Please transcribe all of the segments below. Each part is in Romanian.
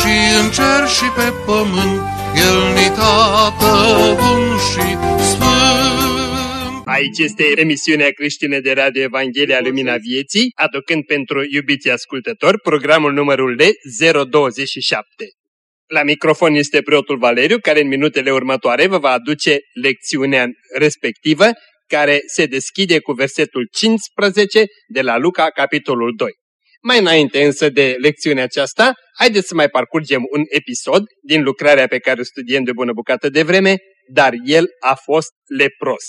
și în cer și pe pământ, El ni tată bun și sfânt. Aici este emisiunea creștină de Radio Evanghelia Lumina Vieții, aducând pentru iubiții ascultători programul numărul de 027. La microfon este preotul Valeriu, care în minutele următoare vă va aduce lecțiunea respectivă, care se deschide cu versetul 15 de la Luca, capitolul 2. Mai înainte însă de lecțiunea aceasta, haideți să mai parcurgem un episod din lucrarea pe care o studiem de bună bucată de vreme, dar el a fost lepros.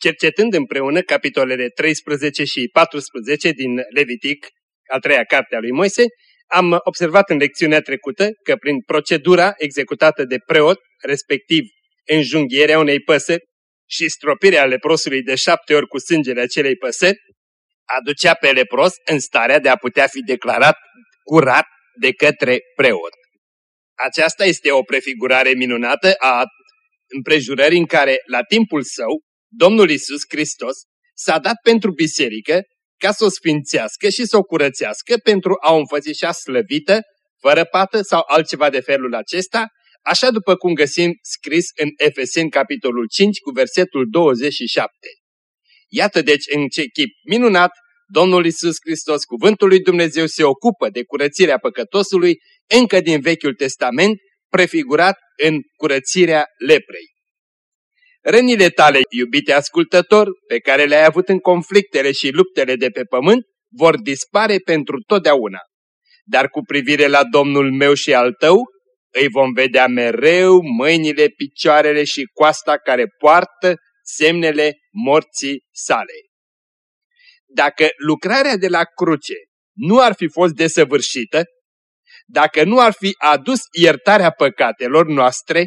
Cercetând împreună capitolele 13 și 14 din Levitic, al treia carte a lui Moise, am observat în lecțiunea trecută că prin procedura executată de preot, respectiv înjunghierea unei păsări și stropirea leprosului de șapte ori cu sângele acelei păsări, aducea pe lepros în starea de a putea fi declarat curat de către preot. Aceasta este o prefigurare minunată a împrejurării în care, la timpul său, Domnul Isus Hristos s-a dat pentru biserică ca să o sfințească și să o curățească pentru a o înfățișa slăvită, fără pată sau altceva de felul acesta, așa după cum găsim scris în Efeseni capitolul 5 cu versetul 27. Iată deci în ce chip minunat Domnul Isus Hristos, cuvântul lui Dumnezeu, se ocupă de curățirea păcătosului încă din Vechiul Testament, prefigurat în curățirea leprei. Rănile tale, iubite ascultător, pe care le-ai avut în conflictele și luptele de pe pământ, vor dispare pentru totdeauna. Dar cu privire la Domnul meu și al tău, îi vom vedea mereu mâinile, picioarele și coasta care poartă semnele morții sale. Dacă lucrarea de la cruce nu ar fi fost desăvârșită, dacă nu ar fi adus iertarea păcatelor noastre,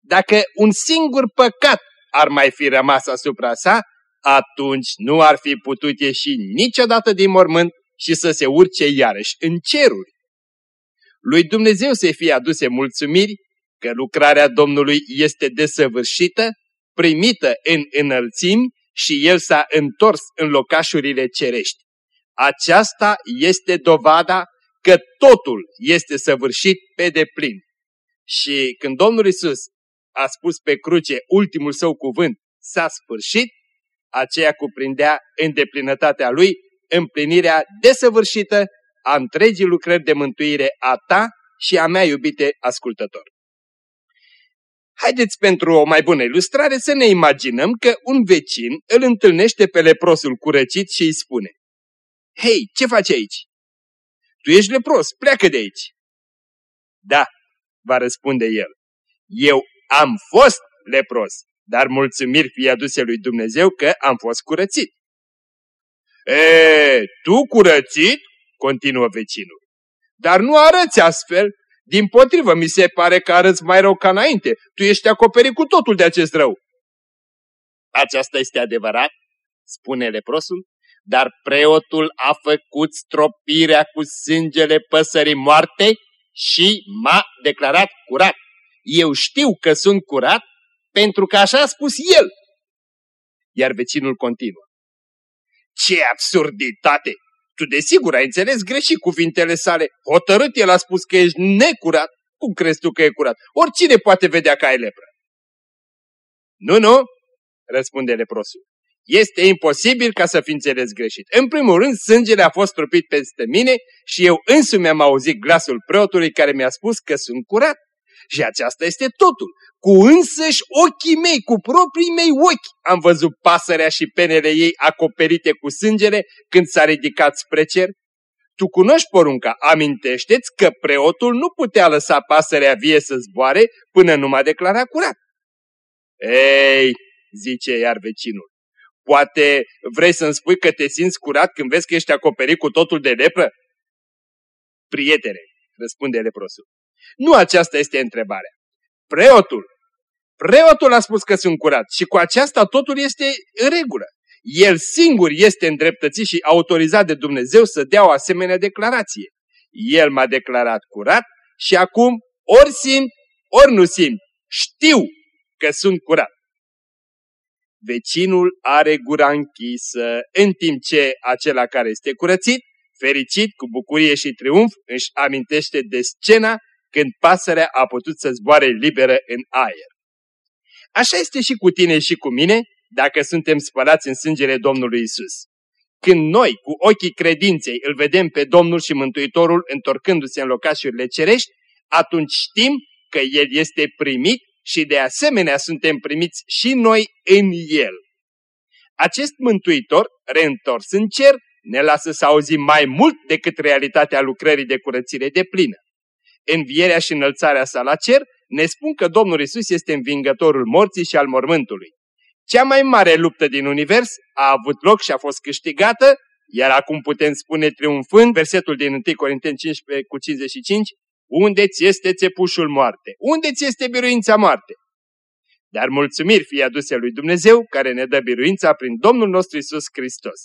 dacă un singur păcat ar mai fi rămas asupra sa, atunci nu ar fi putut ieși niciodată din mormânt și să se urce iarăși în ceruri. Lui Dumnezeu să fie aduse mulțumiri că lucrarea Domnului este desăvârșită, primită în înălțimi și El s-a întors în locașurile cerești. Aceasta este dovada că totul este săvârșit pe deplin. Și când Domnul Isus a spus pe cruce ultimul său cuvânt, s-a sfârșit, aceea cuprindea în deplinătatea lui împlinirea desăvârșită a întregii lucrări de mântuire a ta și a mea, iubite ascultător. Haideți pentru o mai bună ilustrare să ne imaginăm că un vecin îl întâlnește pe leprosul curăcit și îi spune Hei, ce faci aici? Tu ești lepros, pleacă de aici. Da, va răspunde el. Eu am fost lepros, dar mulțumiri fie aduse lui Dumnezeu că am fost curățit. E, tu curățit? continuă vecinul. Dar nu arăți astfel. Din potrivă, mi se pare că arăți mai rău ca înainte. Tu ești acoperit cu totul de acest rău. Aceasta este adevărat, spune leprosul, dar preotul a făcut stropirea cu sângele păsării moarte și m-a declarat curat. Eu știu că sunt curat pentru că așa a spus el. Iar vecinul continuă. Ce absurditate! Tu desigur ai înțeles greșit cuvintele sale. Hotărât el a spus că ești necurat. Cum crezi tu că e curat? Oricine poate vedea că ai lepră. Nu, nu, răspunde leprosul. Este imposibil ca să fi înțeles greșit. În primul rând, sângele a fost trupit peste mine și eu însumi am auzit glasul preotului care mi-a spus că sunt curat. Și aceasta este totul. Cu însăși ochii mei, cu proprii mei ochi, am văzut pasărea și penele ei acoperite cu sângele când s-a ridicat spre cer. Tu cunoști porunca, amintește-ți că preotul nu putea lăsa pasărea vie să zboare până nu m-a declarat curat. Ei, zice iar vecinul, poate vrei să-mi spui că te simți curat când vezi că ești acoperit cu totul de lepră? Prietene, răspunde leprosul, Nu aceasta este întrebarea. Preotul. Preotul a spus că sunt curat și cu aceasta totul este în regulă. El singur este îndreptățit și autorizat de Dumnezeu să dea o asemenea declarație. El m-a declarat curat și acum ori simt, ori nu simt. Știu că sunt curat. Vecinul are gura închisă, în timp ce acela care este curățit, fericit, cu bucurie și triumf, își amintește de scena când pasărea a putut să zboare liberă în aer. Așa este și cu tine și cu mine, dacă suntem spălați în sângele Domnului Isus. Când noi, cu ochii credinței, îl vedem pe Domnul și Mântuitorul întorcându-se în locașurile cerești, atunci știm că El este primit și de asemenea suntem primiți și noi în El. Acest Mântuitor, reîntors în cer, ne lasă să auzim mai mult decât realitatea lucrării de curățire de plină. Învierea și înălțarea sa la cer ne spun că Domnul Isus este învingătorul morții și al mormântului. Cea mai mare luptă din univers a avut loc și a fost câștigată, iar acum putem spune triumfând, versetul din 1 Corinteni 15 cu 55, unde ți este țepușul moarte? Unde ți este biruința moarte? Dar mulțumiri fie aduse lui Dumnezeu, care ne dă biruința prin Domnul nostru Isus Hristos.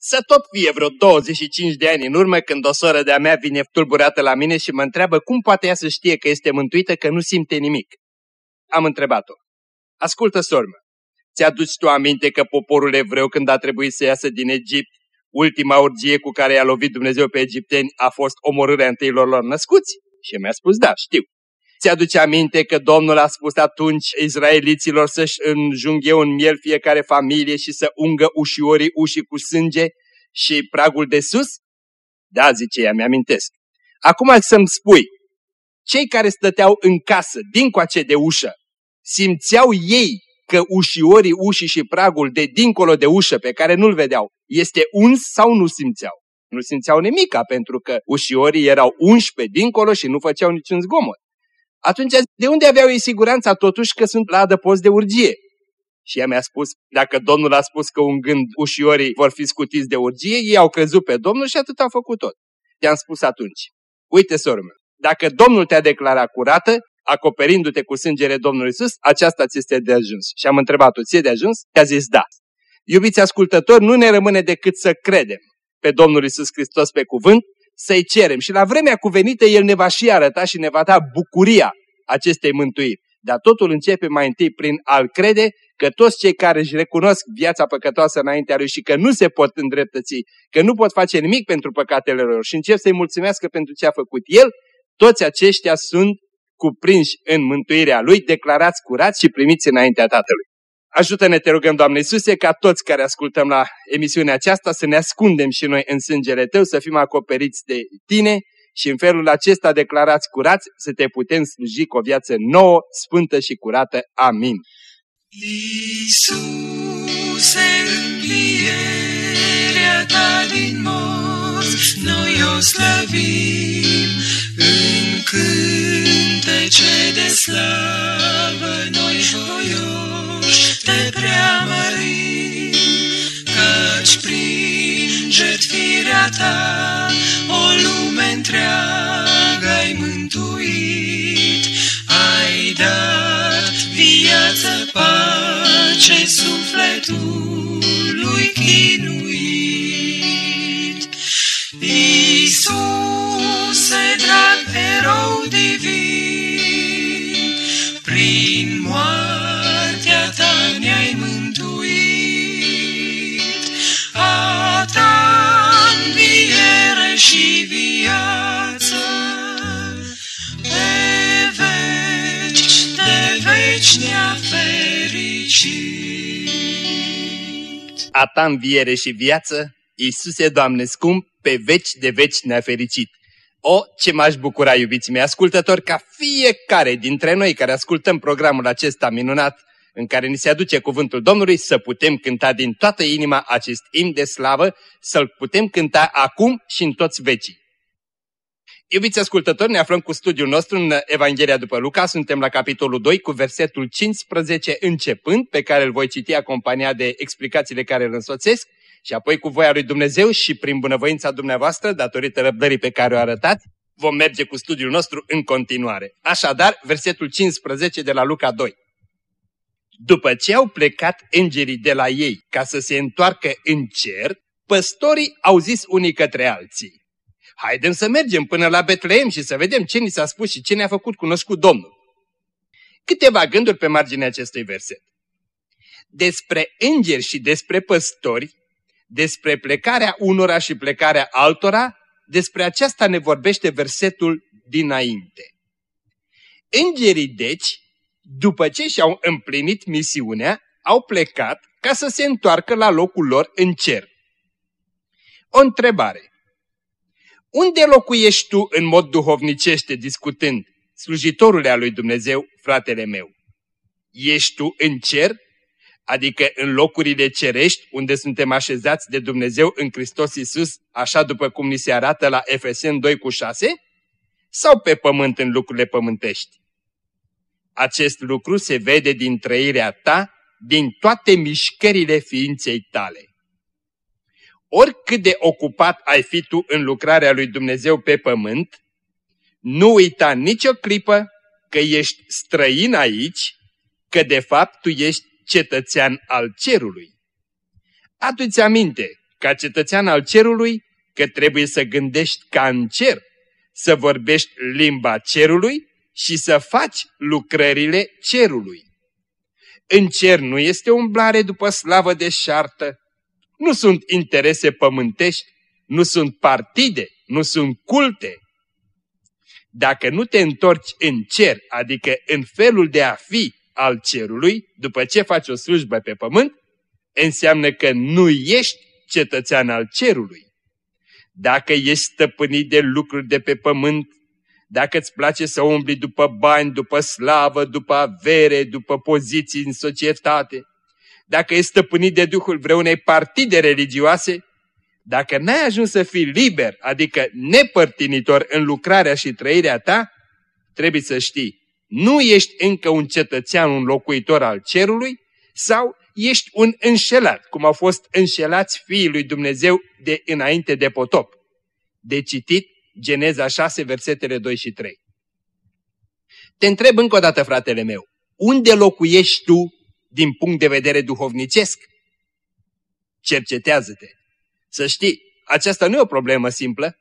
Să tot fie vreo 25 de ani în urmă când o soră de-a mea vine tulburată la mine și mă întreabă cum poate ea să știe că este mântuită, că nu simte nimic. Am întrebat-o. Ascultă, sormă, ți-aduci tu aminte că poporul evreu când a trebuit să iasă din Egipt, ultima urgie cu care i-a lovit Dumnezeu pe egipteni a fost omorârea întâilor lor născuți? Și mi-a spus, da, știu. Ți-aduce aminte că Domnul a spus atunci izraeliților să-și înjunghe un miel fiecare familie și să ungă ușiorii ușii cu sânge și pragul de sus? Da, zice ea, mi-amintesc. Acum să-mi spui, cei care stăteau în casă, dincoace de ușă, simțeau ei că ușiorii ușii și pragul de dincolo de ușă pe care nu-l vedeau este uns sau nu simțeau? Nu simțeau nimica pentru că ușiorii erau unși pe dincolo și nu făceau niciun zgomot. Atunci de unde aveau ei siguranța totuși că sunt la adăpost de urgie? Și ea mi-a spus, dacă Domnul a spus că un gând ușiorii vor fi scutiți de urgie, ei au crezut pe Domnul și atât au făcut tot. I-am spus atunci, uite soră dacă Domnul te-a declarat curată, acoperindu-te cu sângele Domnului Iisus, aceasta ți este de ajuns. Și am întrebat-o, ți de ajuns? I-a zis da. Iubiți ascultători, nu ne rămâne decât să credem pe Domnul Iisus Hristos pe cuvânt, să-i cerem și la vremea cuvenită El ne va și arăta și ne va da bucuria acestei mântuiri. Dar totul începe mai întâi prin a-L crede că toți cei care își recunosc viața păcătoasă înaintea Lui și că nu se pot îndreptăți, că nu pot face nimic pentru păcatele lor și încep să-i mulțumească pentru ce a făcut El, toți aceștia sunt cuprinși în mântuirea Lui, declarați curați și primiți înaintea Tatălui. Ajută-ne, te rugăm, Doamne Iisuse, ca toți care ascultăm la emisiunea aceasta să ne ascundem și noi în sângele Tău, să fim acoperiți de Tine și în felul acesta declarați curați să te putem sluji cu o viață nouă, sfântă și curată. Amin. Iisuse, învierea Ta din morți, noi o slăvim în cântece de slavă, noi voioși te preamărim, căci prin jertfirea Ta o lume întreagă ai mântuit, ai dat viață, pace sufletului chinuit. Iisuse, drag erou divin, prin moartea ta ne-ai mântuit, a ta înviere și viață, pe veci, de veci ne-a fericit. A ta înviere și viață, Iisuse, Doamne scump, pe veci de veci ne-a fericit. O, ce m-aș bucura, iubiții mei ascultători, ca fiecare dintre noi care ascultăm programul acesta minunat, în care ni se aduce cuvântul Domnului, să putem cânta din toată inima acest imn de slavă, să-l putem cânta acum și în toți vecii. Iubiți ascultători, ne aflăm cu studiul nostru în Evanghelia după Luca, suntem la capitolul 2 cu versetul 15 începând, pe care îl voi citi acompaniat de explicațiile care îl însoțesc, și apoi cu voia lui Dumnezeu și prin bunăvoința dumneavoastră, datorită răbdării pe care o arătați, vom merge cu studiul nostru în continuare. Așadar, versetul 15 de la Luca 2. După ce au plecat îngerii de la ei ca să se întoarcă în cer, păstorii au zis unii către alții. Haidem să mergem până la Betleem și să vedem ce ni s-a spus și ce ne-a făcut cunoscut Domnul. Câteva gânduri pe marginea acestui verset. Despre îngeri și despre păstori, despre plecarea unora și plecarea altora, despre aceasta ne vorbește versetul dinainte. Îngerii, deci, după ce și-au împlinit misiunea, au plecat ca să se întoarcă la locul lor în cer. O întrebare. Unde locuiești tu în mod duhovnicește discutând, slujitorule al lui Dumnezeu, fratele meu? Ești tu în cer? Adică în locurile cerești unde suntem așezați de Dumnezeu în Hristos Iisus, așa după cum ni se arată la Efesen 2 cu 6? Sau pe pământ în lucrurile pământești? Acest lucru se vede din trăirea ta, din toate mișcările ființei tale. Oricât de ocupat ai fi tu în lucrarea lui Dumnezeu pe pământ, nu uita nicio clipă că ești străin aici, că de fapt tu ești cetățean al cerului. Adu-ți aminte, ca cetățean al cerului, că trebuie să gândești ca în cer, să vorbești limba cerului și să faci lucrările cerului. În cer nu este umblare după slavă de șartă, nu sunt interese pământești, nu sunt partide, nu sunt culte. Dacă nu te întorci în cer, adică în felul de a fi al cerului, după ce faci o slujbă pe pământ, înseamnă că nu ești cetățean al cerului. Dacă ești stăpânit de lucruri de pe pământ, dacă îți place să umbli după bani, după slavă, după avere, după poziții în societate, dacă ești stăpânit de Duhul vreunei partide religioase, dacă n-ai ajuns să fii liber, adică nepărtinitor în lucrarea și trăirea ta, trebuie să știi, nu ești încă un cetățean, un locuitor al cerului, sau ești un înșelat, cum au fost înșelați fiii lui Dumnezeu de înainte de potop. De citit Geneza 6, versetele 2 și 3. Te întreb încă o dată, fratele meu, unde locuiești tu din punct de vedere duhovnicesc? Cercetează-te. Să știi, aceasta nu e o problemă simplă.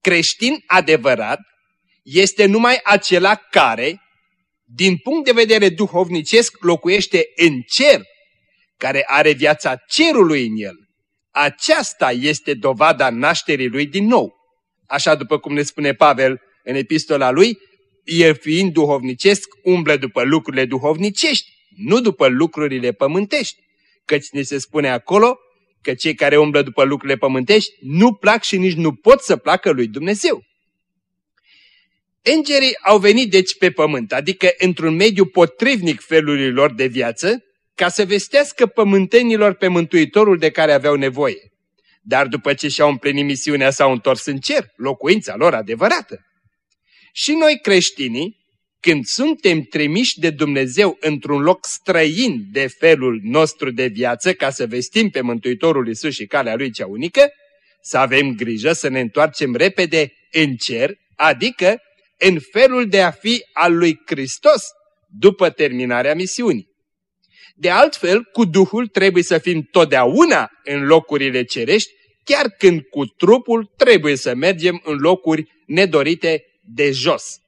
Creștin adevărat este numai acela care, din punct de vedere duhovnicesc, locuiește în cer, care are viața cerului în el. Aceasta este dovada nașterii lui din nou. Așa după cum ne spune Pavel în epistola lui, el fiind duhovnicesc, umblă după lucrurile duhovnicești, nu după lucrurile pământești. Căci ne se spune acolo că cei care umblă după lucrurile pământești nu plac și nici nu pot să placă lui Dumnezeu. Îngerii au venit deci pe pământ, adică într-un mediu potrivnic felului lor de viață, ca să vestească pământenilor pe Mântuitorul de care aveau nevoie. Dar după ce și-au împlinit misiunea s-au întors în cer, locuința lor adevărată. Și noi creștinii, când suntem trimiși de Dumnezeu într-un loc străin de felul nostru de viață ca să vestim pe Mântuitorul Isus și calea Lui cea unică, să avem grijă să ne întoarcem repede în cer, adică în felul de a fi al lui Hristos după terminarea misiunii. De altfel, cu Duhul trebuie să fim totdeauna în locurile cerești, chiar când cu trupul trebuie să mergem în locuri nedorite de jos.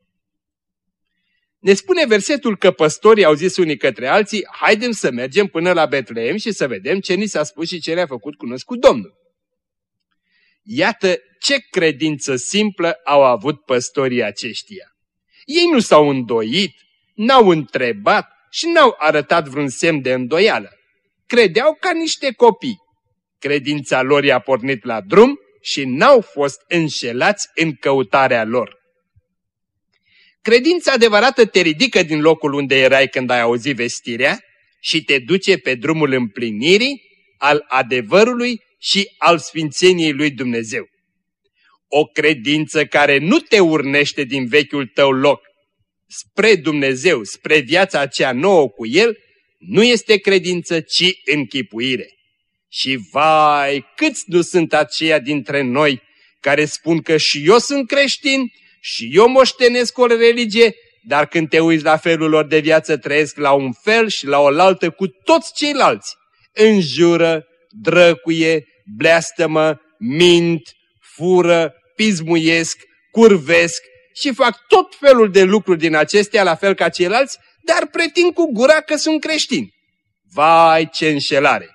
Ne spune versetul că păstorii au zis unii către alții, haidem să mergem până la Betleem și să vedem ce ni s-a spus și ce ne-a făcut cunoscut Domnul. Iată ce credință simplă au avut păstorii aceștia. Ei nu s-au îndoit, n-au întrebat și n-au arătat vreun semn de îndoială. Credeau ca niște copii. Credința lor i-a pornit la drum și n-au fost înșelați în căutarea lor. Credința adevărată te ridică din locul unde erai când ai auzit vestirea și te duce pe drumul împlinirii al adevărului și al sfințeniei lui Dumnezeu. O credință care nu te urnește din vechiul tău loc spre Dumnezeu, spre viața aceea nouă cu El, nu este credință, ci închipuire. Și vai, câți nu sunt aceia dintre noi care spun că și eu sunt creștin, și eu moștenesc o religie, dar când te uiți la felul lor de viață, trăiesc la un fel și la oaltă cu toți ceilalți. Înjură, drăcuie, bleastămă, mint, fură, pismuiesc, curvesc și fac tot felul de lucruri din acestea la fel ca ceilalți, dar pretind cu gura că sunt creștini. Vai, ce înșelare!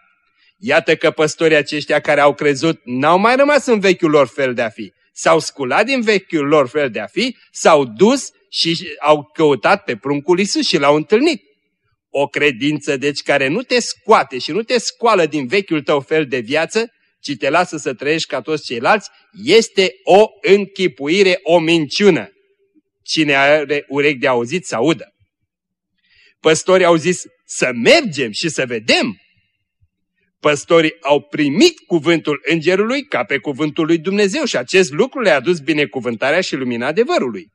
Iată că păstorii aceștia care au crezut n-au mai rămas în vechiul lor fel de a fi. S-au sculat din vechiul lor fel de a fi, s-au dus și au căutat pe pruncul Isus și l-au întâlnit. O credință, deci, care nu te scoate și nu te scoală din vechiul tău fel de viață, ci te lasă să trăiești ca toți ceilalți, este o închipuire, o minciună. Cine are urechi de auzit să audă. Păstorii au zis să mergem și să vedem. Păstorii au primit cuvântul îngerului ca pe cuvântul lui Dumnezeu și acest lucru le-a adus binecuvântarea și lumina adevărului.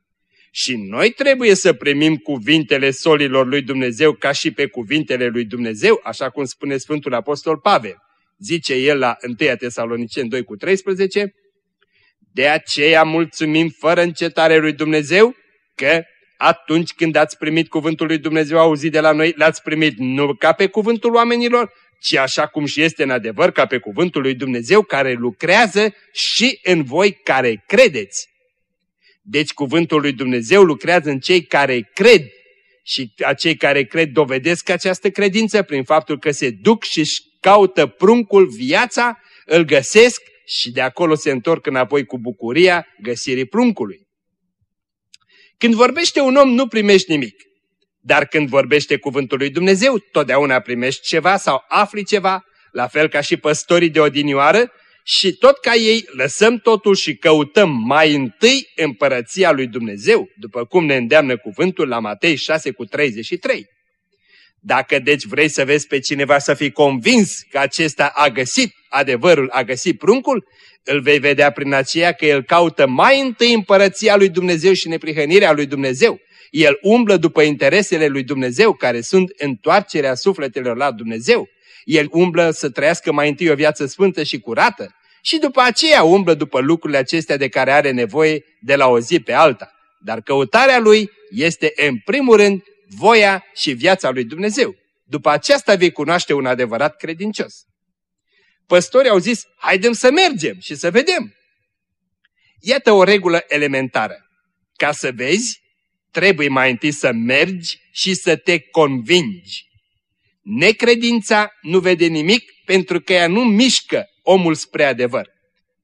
Și noi trebuie să primim cuvintele solilor lui Dumnezeu ca și pe cuvintele lui Dumnezeu, așa cum spune Sfântul Apostol Pavel. Zice el la 1 Tesalonicen 2 cu 13, De aceea mulțumim fără încetare lui Dumnezeu că atunci când ați primit cuvântul lui Dumnezeu auzit de la noi, l-ați primit nu ca pe cuvântul oamenilor, ci așa cum și este în adevăr ca pe cuvântul lui Dumnezeu care lucrează și în voi care credeți. Deci cuvântul lui Dumnezeu lucrează în cei care cred și acei care cred dovedesc această credință prin faptul că se duc și își caută pruncul viața, îl găsesc și de acolo se întorc înapoi cu bucuria găsirii pruncului. Când vorbește un om, nu primești nimic. Dar când vorbește cuvântul lui Dumnezeu, totdeauna primești ceva sau afli ceva, la fel ca și păstorii de odinioară, și tot ca ei lăsăm totul și căutăm mai întâi împărăția lui Dumnezeu, după cum ne îndeamnă cuvântul la Matei 6 cu 33. Dacă deci vrei să vezi pe cineva să fii convins că acesta a găsit adevărul, a găsit pruncul, îl vei vedea prin aceea că el caută mai întâi împărăția lui Dumnezeu și neprihănirea lui Dumnezeu. El umblă după interesele lui Dumnezeu, care sunt întoarcerea sufletelor la Dumnezeu. El umblă să trăiască mai întâi o viață sfântă și curată și după aceea umblă după lucrurile acestea de care are nevoie de la o zi pe alta. Dar căutarea lui este în primul rând voia și viața lui Dumnezeu. După aceasta vei cunoaște un adevărat credincios. Păstorii au zis, haidem să mergem și să vedem. Iată o regulă elementară. Ca să vezi, trebuie mai întâi să mergi și să te convingi. Necredința nu vede nimic pentru că ea nu mișcă omul spre adevăr.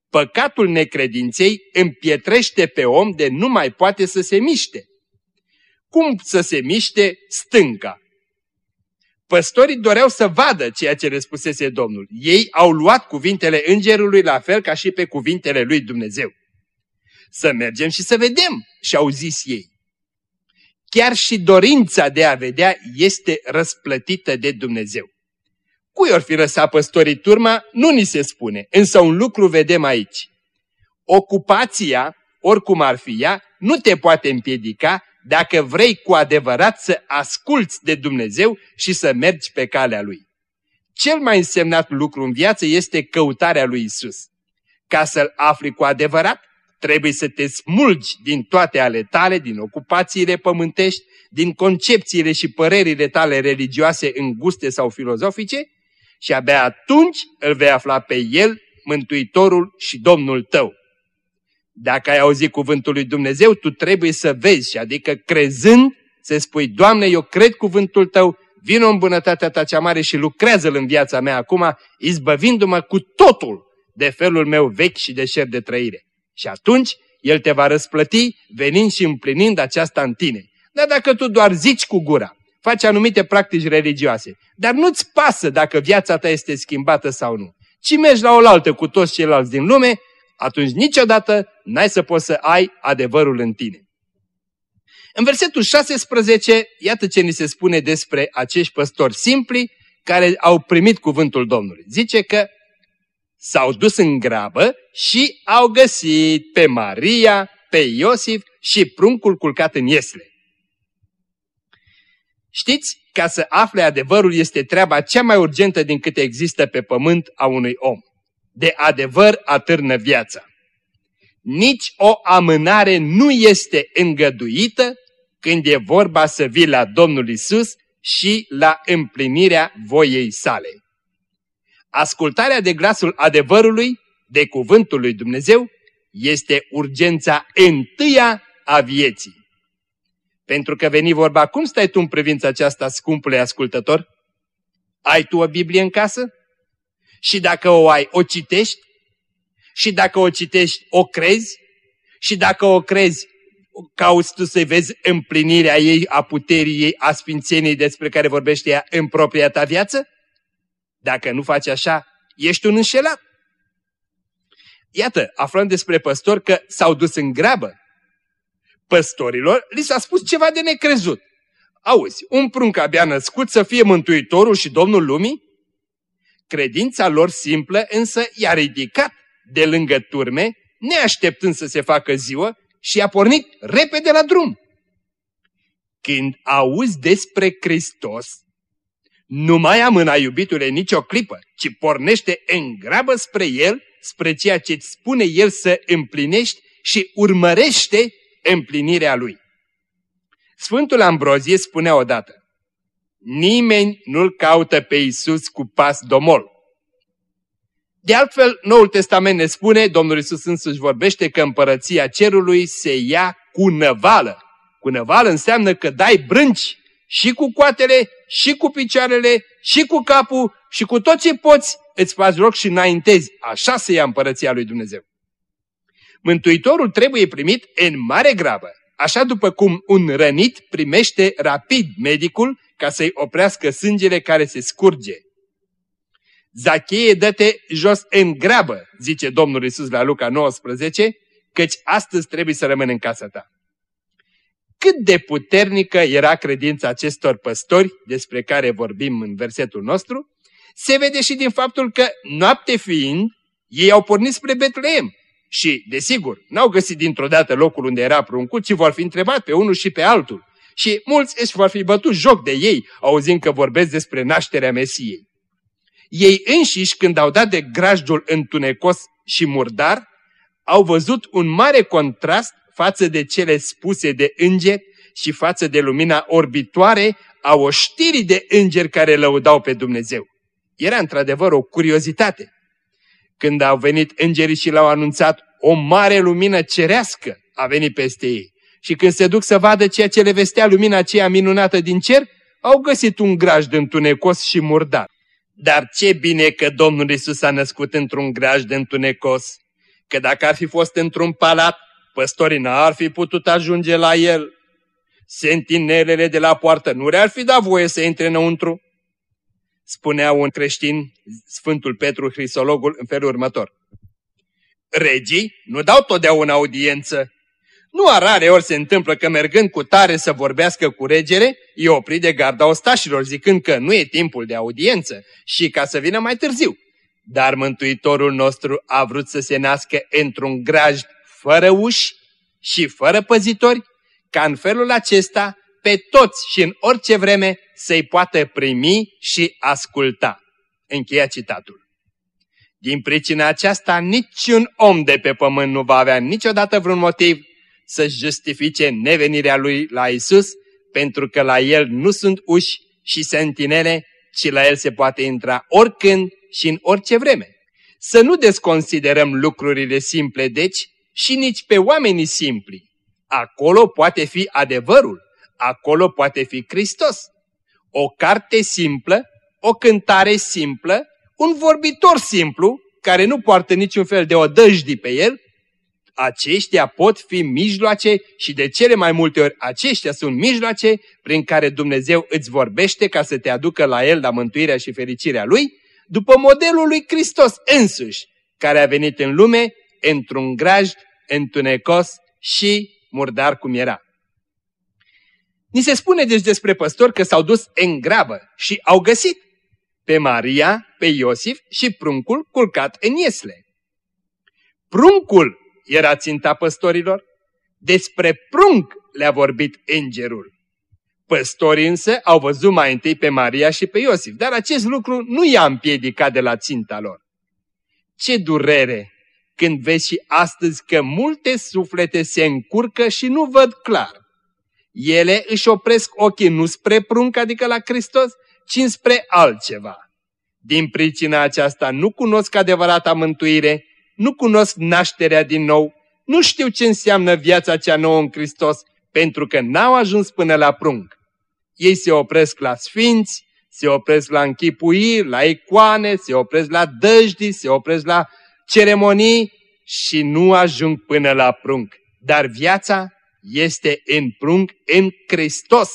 Păcatul necredinței împietrește pe om de nu mai poate să se miște. Cum să se miște stânca? Păstorii doreau să vadă ceea ce le spusese Domnul. Ei au luat cuvintele îngerului la fel ca și pe cuvintele lui Dumnezeu. Să mergem și să vedem, și-au zis ei. Chiar și dorința de a vedea este răsplătită de Dumnezeu. Cui or fi lăsat păstorii turma, nu ni se spune, însă un lucru vedem aici. Ocupația, oricum ar fi ea, nu te poate împiedica dacă vrei cu adevărat să asculți de Dumnezeu și să mergi pe calea Lui. Cel mai însemnat lucru în viață este căutarea lui Isus. Ca să-L afli cu adevărat, trebuie să te smulgi din toate ale tale, din ocupațiile pământești, din concepțiile și părerile tale religioase înguste sau filozofice și abia atunci îl vei afla pe El, Mântuitorul și Domnul tău. Dacă ai auzit cuvântul lui Dumnezeu, tu trebuie să vezi, adică crezând, să spui, Doamne, eu cred cuvântul Tău, vină în bunătatea Ta cea mare și lucrează-L în viața mea acum, izbăvindu-mă cu totul de felul meu vechi și deșert de trăire. Și atunci El te va răsplăti venind și împlinind aceasta în tine. Dar dacă tu doar zici cu gura, faci anumite practici religioase, dar nu-ți pasă dacă viața ta este schimbată sau nu, ci mergi la oaltă cu toți ceilalți din lume, atunci niciodată n-ai să poți să ai adevărul în tine. În versetul 16, iată ce ni se spune despre acești păstori simpli care au primit cuvântul Domnului. Zice că s-au dus în grabă și au găsit pe Maria, pe Iosif și pruncul culcat în iesle. Știți, ca să afle adevărul este treaba cea mai urgentă din câte există pe pământ a unui om. De adevăr atârnă viața. nici o amânare nu este îngăduită când e vorba să vii la Domnul Isus și la împlinirea voiei sale. Ascultarea de glasul adevărului, de cuvântul lui Dumnezeu, este urgența întâia a vieții. Pentru că veni vorba, cum stai tu în privința aceasta, scumpule ascultător? Ai tu o Biblie în casă? Și dacă o ai, o citești? Și dacă o citești, o crezi? Și dacă o crezi, cauți tu să vezi împlinirea ei, a puterii ei, a sfințeniei despre care vorbește ea în propria ta viață? Dacă nu faci așa, ești un înșelat. Iată, aflăm despre păstori că s-au dus în grabă. Păstorilor li s-a spus ceva de necrezut. Auzi, un prunc abia născut să fie mântuitorul și domnul lumii? Credința lor simplă însă i-a ridicat de lângă turme, neașteptând să se facă ziua, și a pornit repede la drum. Când auzi despre Hristos, nu mai amâna, iubitule, nicio clipă, ci pornește în grabă spre El, spre ceea ce îți spune El să împlinești și urmărește împlinirea Lui. Sfântul Ambrozie spunea odată, nimeni nu-L caută pe Iisus cu pas domol. De altfel, Noul Testament ne spune, Domnul Iisus însuși vorbește că împărăția cerului se ia cu năvală. Cu năvală înseamnă că dai brânci și cu coatele, și cu picioarele, și cu capul, și cu tot ce poți, îți faci loc și înaintezi. Așa se ia împărăția lui Dumnezeu. Mântuitorul trebuie primit în mare grabă, așa după cum un rănit primește rapid medicul ca să-i oprească sângele care se scurge. Zacheie, dă-te jos în grabă, zice Domnul Isus la Luca 19, căci astăzi trebuie să rămân în casa ta. Cât de puternică era credința acestor păstori, despre care vorbim în versetul nostru, se vede și din faptul că, noapte fiind, ei au pornit spre Betleem și, desigur, n-au găsit dintr-o dată locul unde era pruncul, ci vor fi întrebat pe unul și pe altul. Și mulți își vor fi bătut joc de ei, auzind că vorbesc despre nașterea Mesiei. Ei înșiși, când au dat de grajdul întunecos și murdar, au văzut un mare contrast față de cele spuse de îngeri și față de lumina orbitoare a oștirii de îngeri care lăudau pe Dumnezeu. Era într-adevăr o curiozitate. Când au venit îngerii și l-au anunțat, o mare lumină cerească a venit peste ei. Și când se duc să vadă ceea ce le vestea lumina aceea minunată din cer, au găsit un graj de întunecos și murdar. Dar ce bine că Domnul Isus a născut într-un graj de întunecos, că dacă ar fi fost într-un palat, păstorii n-ar fi putut ajunge la el. Sentinelele de la poartă nu le-ar fi dat voie să intre înăuntru. Spunea un creștin, Sfântul Petru Hrisologul, în felul următor. Regii nu dau totdeauna audiență, nu a rare ori se întâmplă că mergând cu tare să vorbească cu regele, e oprit de garda ostașilor, zicând că nu e timpul de audiență și ca să vină mai târziu. Dar Mântuitorul nostru a vrut să se nască într-un graj fără uși și fără păzitori, ca în felul acesta pe toți și în orice vreme să-i poată primi și asculta. Încheia citatul. Din pricina aceasta, niciun om de pe pământ nu va avea niciodată vreun motiv să-și justifice nevenirea lui la Isus, pentru că la el nu sunt uși și sentinele, ci la el se poate intra oricând și în orice vreme. Să nu desconsiderăm lucrurile simple, deci, și nici pe oamenii simpli. Acolo poate fi adevărul, acolo poate fi Hristos. O carte simplă, o cântare simplă, un vorbitor simplu, care nu poartă niciun fel de odăjdi pe el, aceștia pot fi mijloace și de cele mai multe ori aceștia sunt mijloace prin care Dumnezeu îți vorbește ca să te aducă la El, la mântuirea și fericirea Lui, după modelul lui Hristos însuși, care a venit în lume într-un graj întunecos și murdar cum era. Ni se spune deci despre păstori că s-au dus în grabă și au găsit pe Maria, pe Iosif și pruncul culcat în iesle. Pruncul era ținta păstorilor? Despre prunc le-a vorbit îngerul. Păstorii însă au văzut mai întâi pe Maria și pe Iosif, dar acest lucru nu i-a împiedicat de la ținta lor. Ce durere când vezi și astăzi că multe suflete se încurcă și nu văd clar. Ele își opresc ochii nu spre prunc, adică la Hristos, ci spre altceva. Din pricina aceasta nu cunosc adevărata mântuire, nu cunosc nașterea din nou, nu știu ce înseamnă viața cea nouă în Hristos, pentru că n-au ajuns până la prunc. Ei se opresc la sfinți, se opresc la închipuiri, la icoane, se opresc la dăjdii, se opresc la ceremonii și nu ajung până la prunc. Dar viața este în prunc în Hristos.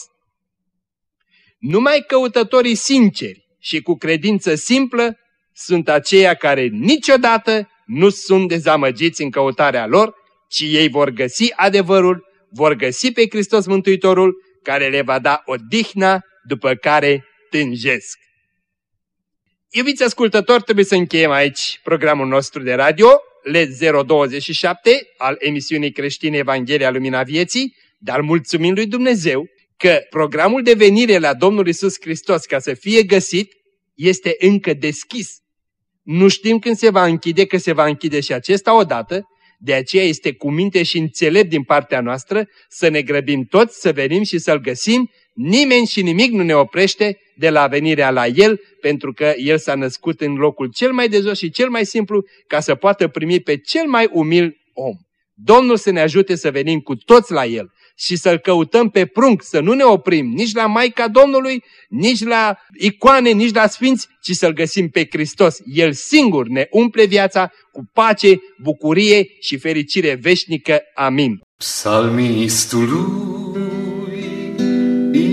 Numai căutătorii sinceri și cu credință simplă sunt aceia care niciodată nu sunt dezamăgiți în căutarea lor, ci ei vor găsi adevărul, vor găsi pe Hristos Mântuitorul, care le va da odihna după care tânjesc. Iubiți ascultători, trebuie să încheiem aici programul nostru de radio, LED027 al emisiunii creștine Evanghelia Lumina Vieții, dar mulțumim lui Dumnezeu că programul de venire la Domnul Isus Hristos ca să fie găsit este încă deschis. Nu știm când se va închide, că se va închide și acesta odată, de aceea este cu minte și înțelept din partea noastră să ne grăbim toți, să venim și să-L găsim. Nimeni și nimic nu ne oprește de la venirea la El, pentru că El s-a născut în locul cel mai de jos și cel mai simplu, ca să poată primi pe cel mai umil om. Domnul să ne ajute să venim cu toți la El și să-L căutăm pe prunc, să nu ne oprim nici la Maica Domnului, nici la icoane, nici la sfinți, ci să-L găsim pe Hristos. El singur ne umple viața cu pace, bucurie și fericire veșnică. Amin. Psalmistului,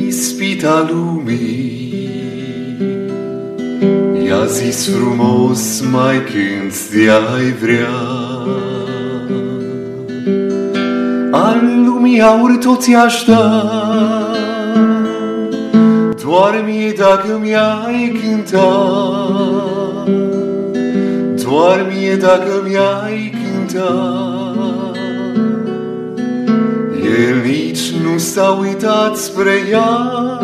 ispita lumii, I-a zis frumos mai când de-ai vrea. Al lumii aur toți aș da, Doar mie dacă mi-ai cântat, Doar mie dacă mi-ai cântat. El nici nu s-a uitat spre ea,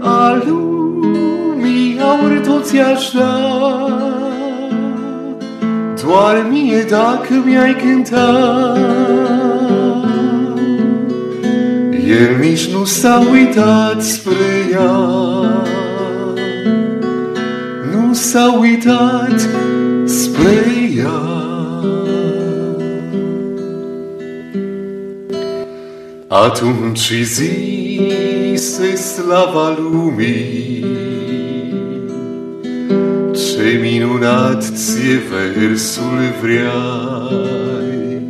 A lumii aur toți aș da, doar mie dacă mi-ai cântat. El nici nu s-a uitat spre ea, nu s-a uitat spre ea. Atunci zise slava lumii, ce minunat ție versul vreai.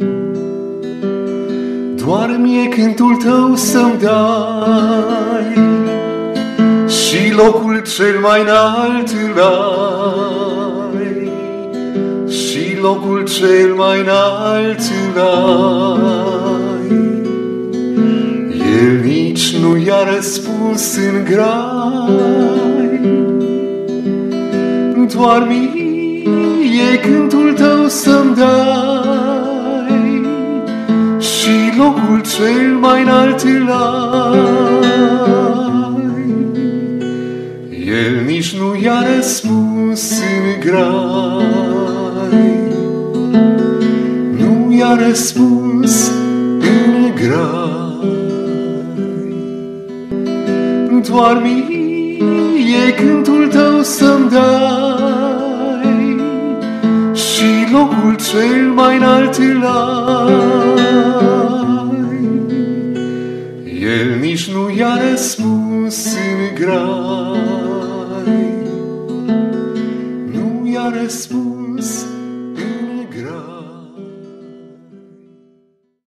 Doar mie cântul tău să-mi dai Și locul cel mai înalt îl ai Și locul cel mai înalt îl ai El nici nu i-a răspuns în grai doar mie cântul tău să-mi dai și locul cel mai înalt îl ai. El nici nu i-a răspuns în grai, nu i-a răspuns în grai. Doar mie cântul tău să-mi dai și locul cel mai înalt îl ai. El nici nu i-a răspuns